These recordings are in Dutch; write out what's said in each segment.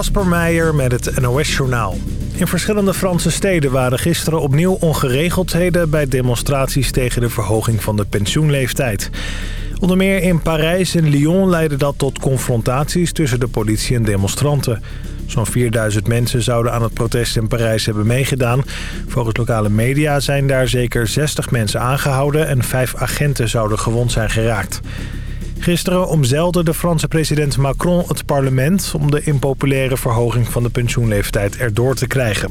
Kasper Meijer met het NOS-journaal. In verschillende Franse steden waren gisteren opnieuw ongeregeldheden... bij demonstraties tegen de verhoging van de pensioenleeftijd. Onder meer in Parijs en Lyon leidde dat tot confrontaties... tussen de politie en demonstranten. Zo'n 4000 mensen zouden aan het protest in Parijs hebben meegedaan. Volgens lokale media zijn daar zeker 60 mensen aangehouden... en vijf agenten zouden gewond zijn geraakt. Gisteren omzeilde de Franse president Macron het parlement... om de impopulaire verhoging van de pensioenleeftijd erdoor te krijgen.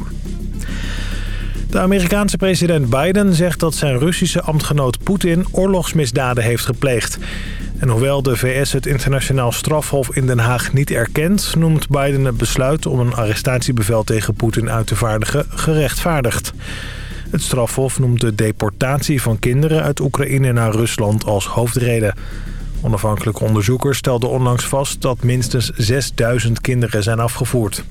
De Amerikaanse president Biden zegt dat zijn Russische ambtgenoot Poetin oorlogsmisdaden heeft gepleegd. En hoewel de VS het internationaal strafhof in Den Haag niet erkent... noemt Biden het besluit om een arrestatiebevel tegen Poetin uit te vaardigen gerechtvaardigd. Het strafhof noemt de deportatie van kinderen uit Oekraïne naar Rusland als hoofdreden. Onafhankelijke onderzoekers stelden onlangs vast dat minstens 6000 kinderen zijn afgevoerd.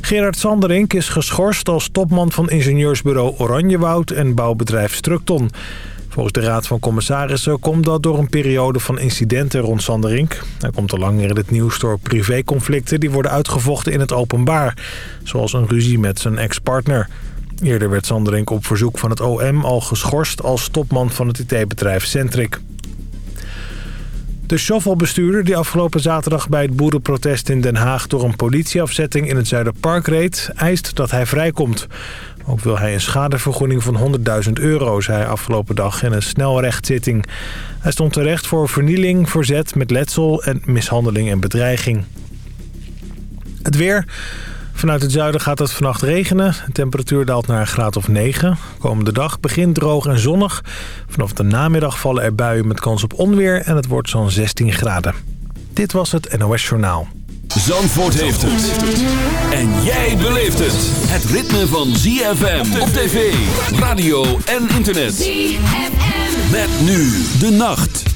Gerard Sanderink is geschorst als topman van ingenieursbureau Oranjewoud en bouwbedrijf Structon. Volgens de Raad van Commissarissen komt dat door een periode van incidenten rond Sanderink. Hij komt al langer in het nieuws door privéconflicten die worden uitgevochten in het openbaar. Zoals een ruzie met zijn ex-partner. Eerder werd Sanderink op verzoek van het OM al geschorst als topman van het IT-bedrijf Centric. De shovelbestuurder die afgelopen zaterdag bij het boerenprotest in Den Haag... door een politieafzetting in het Zuiderpark reed, eist dat hij vrijkomt. Ook wil hij een schadevergoeding van 100.000 euro, zei hij afgelopen dag in een snelrechtzitting. Hij stond terecht voor vernieling, verzet met letsel en mishandeling en bedreiging. Het weer... Vanuit het zuiden gaat het vannacht regenen. De temperatuur daalt naar een graad of 9. Komende dag begint droog en zonnig. Vanaf de namiddag vallen er buien met kans op onweer en het wordt zo'n 16 graden. Dit was het NOS Journaal. Zandvoort heeft het. En jij beleeft het. Het ritme van ZFM op tv, radio en internet. ZFM. Met nu de nacht.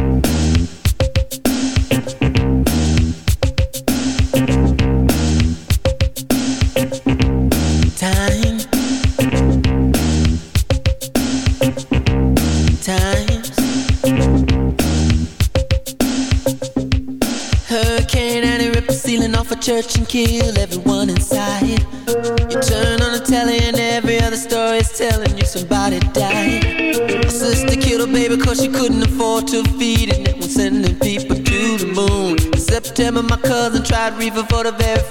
river for the very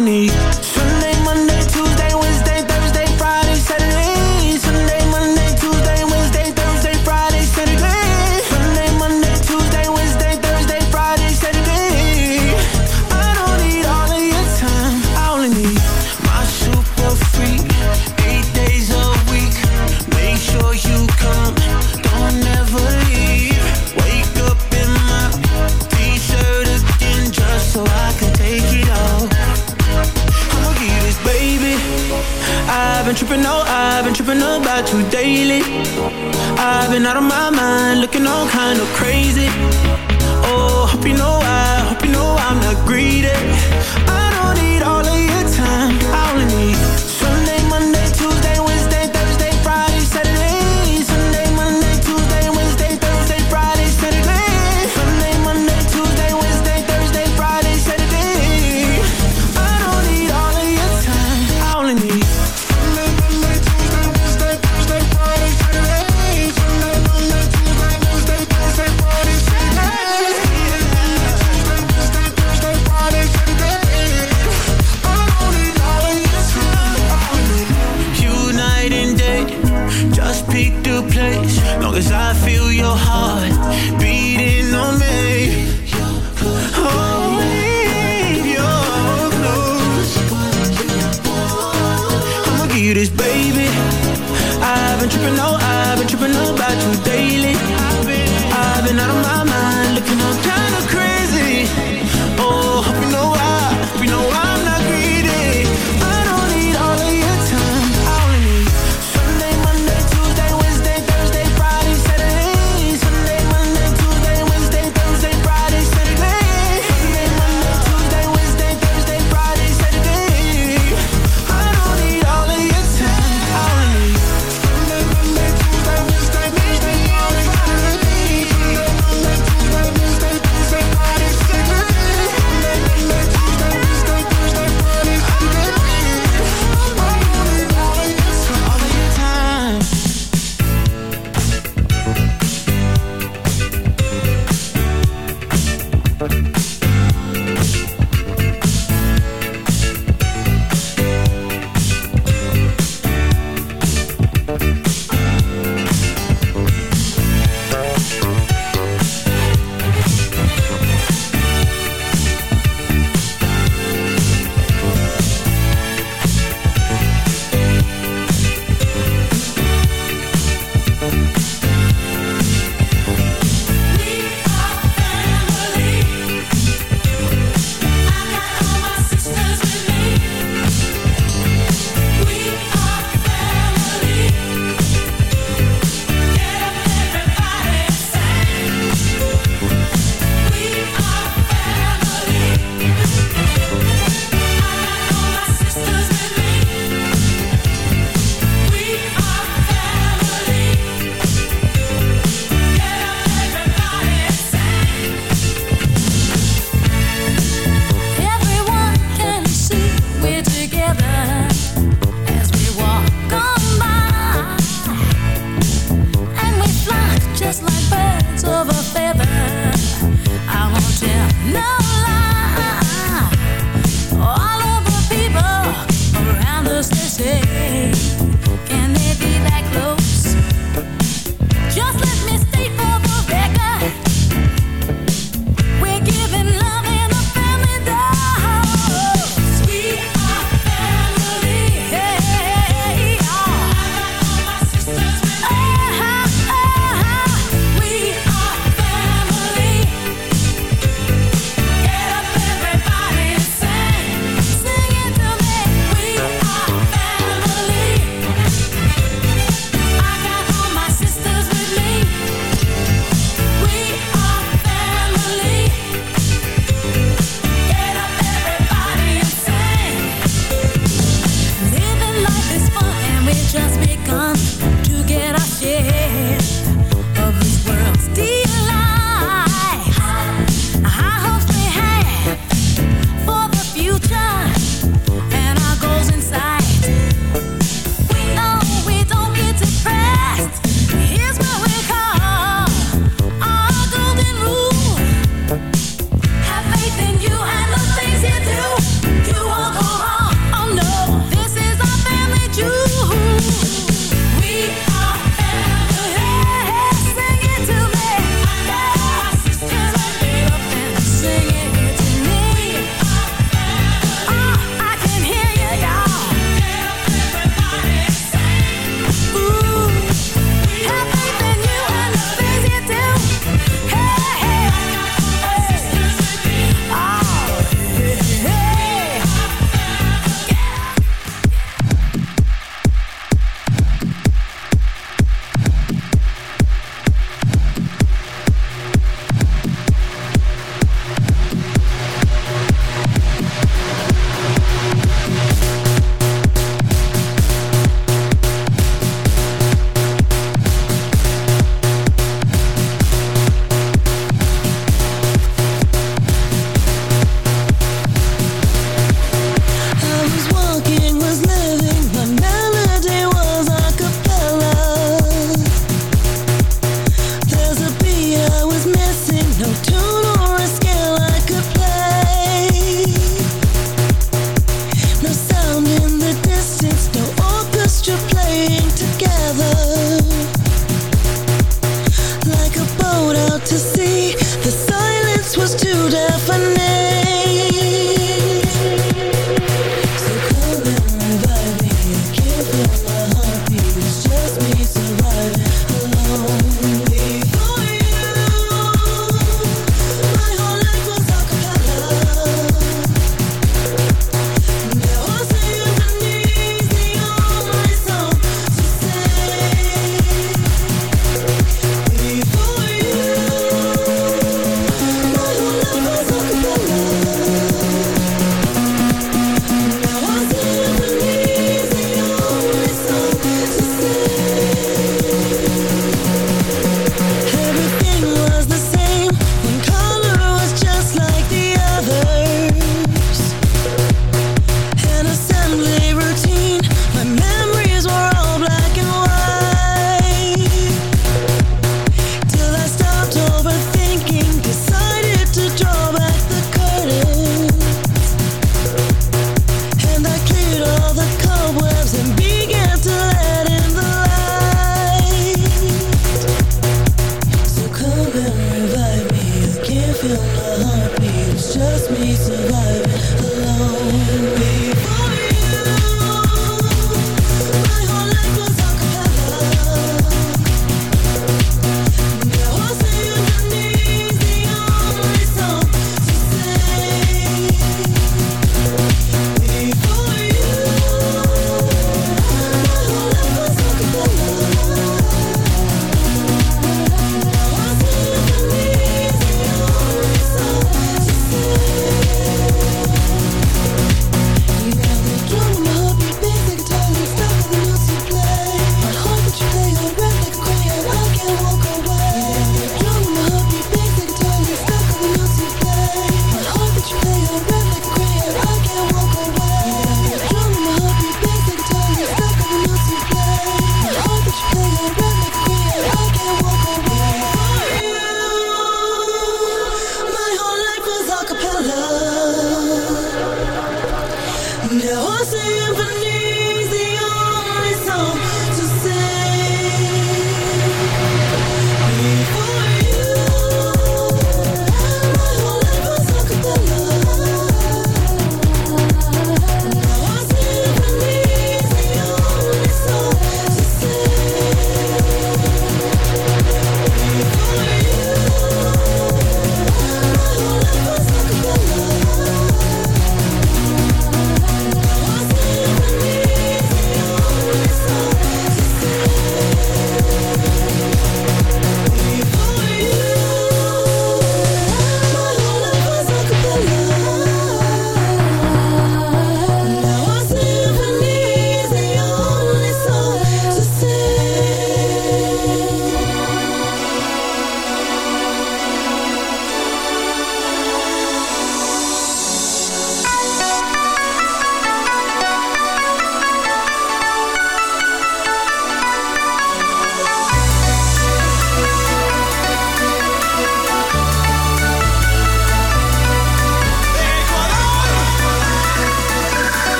need